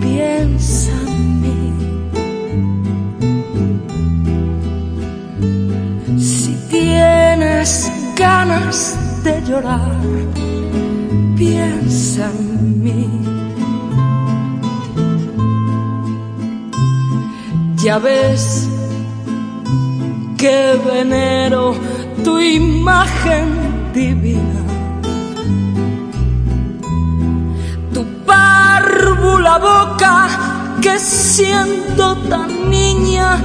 piensa en mí. Si tienes ganas de llorar, piensa en mí. Ya ves que venero tu imagen divina. Boca que siendo tan niña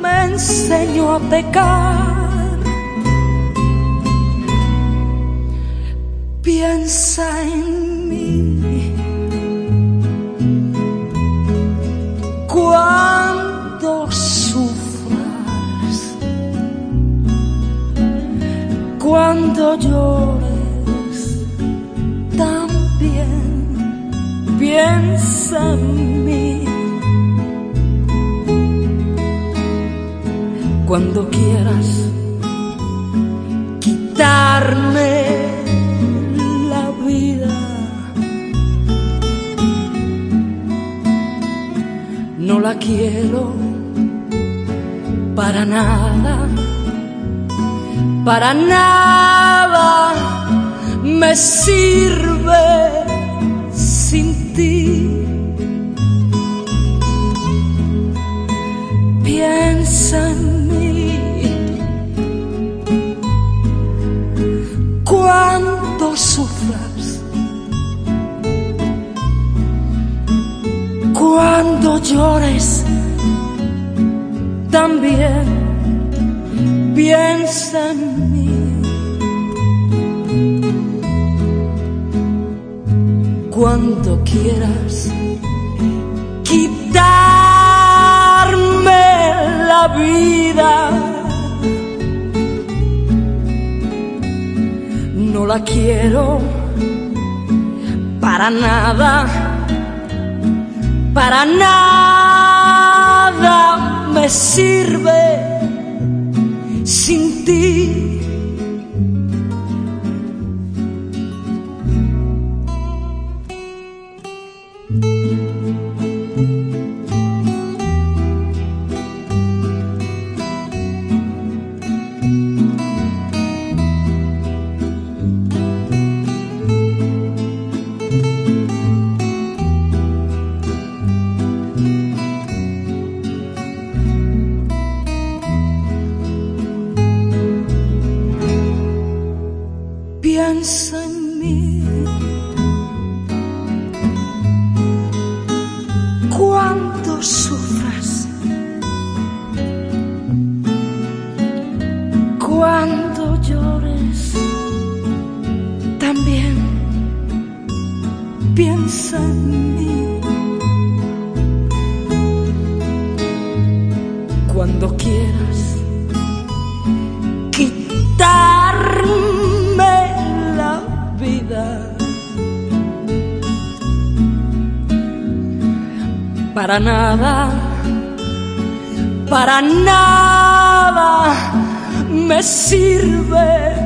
me enseñó a pecar. Piensa en mí. Cuando sufras, cuando llores, piensa en mí. Cuando quieras quitarme la vida, no la quiero para nada, para nada me sirve sin ti. Piensa en mí cuando sufras, cuando llores, también piensa en mí. Cuando quieras quitarme la vida, no la quiero para nada, para nada me sirve Piensa en mí. Cuando sufras, cuando llores, también piensa en mí. Para nada, para nada me sirve